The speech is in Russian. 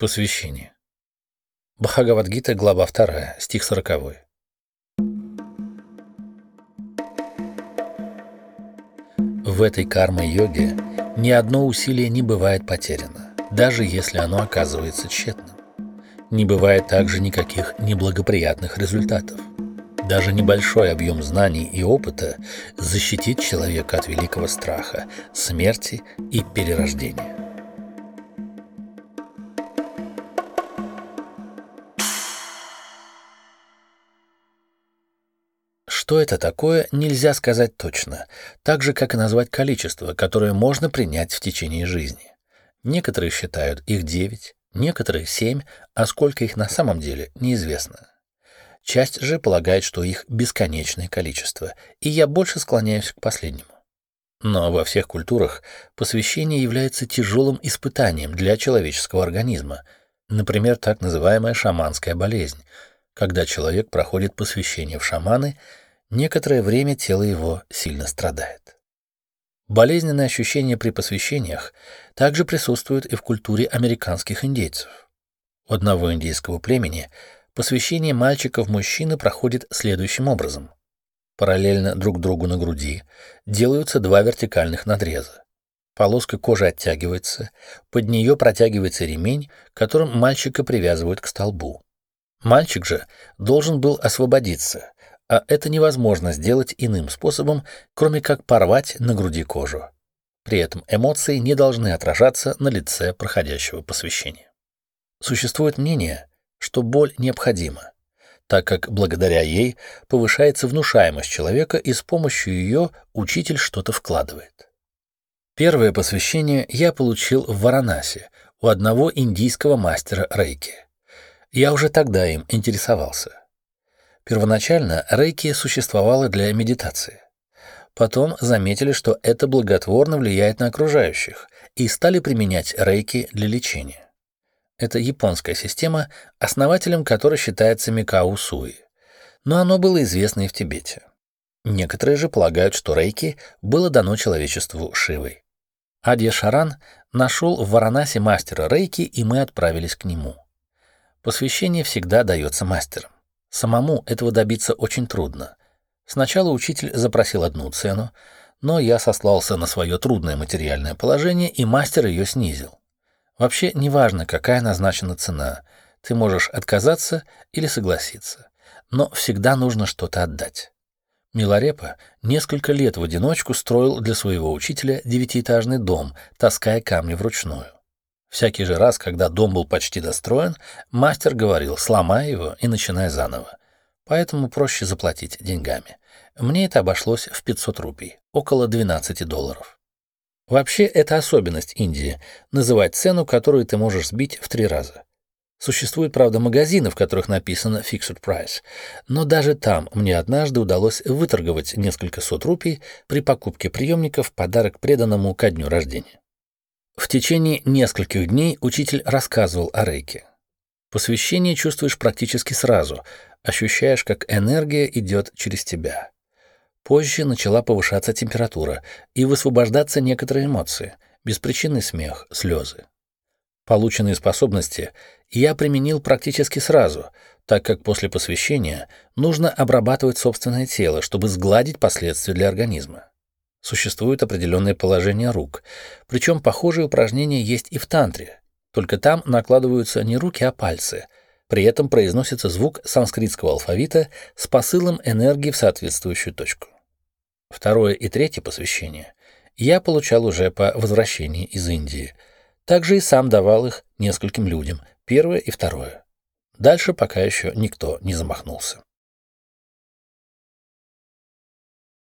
Посвящение. Бхагавадгита, глава 2, стих 40. В этой карма-йоге ни одно усилие не бывает потеряно, даже если оно оказывается тщетным. Не бывает также никаких неблагоприятных результатов. Даже небольшой объем знаний и опыта защитит человека от великого страха, смерти и перерождения. Что это такое, нельзя сказать точно, так же, как и назвать количество, которое можно принять в течение жизни. Некоторые считают их 9, некоторые 7, а сколько их на самом деле, неизвестно. Часть же полагает, что их бесконечное количество, и я больше склоняюсь к последнему. Но во всех культурах посвящение является тяжелым испытанием для человеческого организма, например, так называемая шаманская болезнь, когда человек проходит посвящение в шаманы – некоторое время тело его сильно страдает. Болезненные ощущения при посвящениях также присутствуют и в культуре американских индейцев. У одного индейского племени посвящение мальчика в мужчины проходит следующим образом. Параллельно друг другу на груди делаются два вертикальных надреза. Полоска кожи оттягивается, под нее протягивается ремень, которым мальчика привязывают к столбу. Мальчик же должен был освободиться, а это невозможно сделать иным способом, кроме как порвать на груди кожу. При этом эмоции не должны отражаться на лице проходящего посвящения. Существует мнение, что боль необходима, так как благодаря ей повышается внушаемость человека и с помощью ее учитель что-то вкладывает. Первое посвящение я получил в Варанаси у одного индийского мастера рейки. Я уже тогда им интересовался. Первоначально рейки существовало для медитации. Потом заметили, что это благотворно влияет на окружающих, и стали применять рейки для лечения. Это японская система, основателем которой считается Микао Суи. Но оно было известно и в Тибете. Некоторые же полагают, что рейки было дано человечеству Шивой. Адья Шаран нашел в Варанасе мастера рейки, и мы отправились к нему. Посвящение всегда дается мастерам. Самому этого добиться очень трудно. Сначала учитель запросил одну цену, но я сослался на свое трудное материальное положение, и мастер ее снизил. Вообще, неважно, какая назначена цена, ты можешь отказаться или согласиться, но всегда нужно что-то отдать. Миларепа несколько лет в одиночку строил для своего учителя девятиэтажный дом, таская камни вручную. Всякий же раз, когда дом был почти достроен, мастер говорил «сломай его и начинай заново». Поэтому проще заплатить деньгами. Мне это обошлось в 500 рупий, около 12 долларов. Вообще, это особенность Индии – называть цену, которую ты можешь сбить в три раза. Существует, правда, магазины, в которых написано «fixed price», но даже там мне однажды удалось выторговать несколько сот рупий при покупке приемников в подарок преданному ко дню рождения. В течение нескольких дней учитель рассказывал о рейке. Посвящение чувствуешь практически сразу, ощущаешь, как энергия идет через тебя. Позже начала повышаться температура и высвобождаться некоторые эмоции, беспричинный смех, слезы. Полученные способности я применил практически сразу, так как после посвящения нужно обрабатывать собственное тело, чтобы сгладить последствия для организма. Существует определенное положение рук, причем похожие упражнения есть и в тантре, только там накладываются не руки, а пальцы. При этом произносится звук санскритского алфавита с посылом энергии в соответствующую точку. Второе и третье посвящение я получал уже по возвращении из Индии. Также и сам давал их нескольким людям, первое и второе. Дальше пока еще никто не замахнулся.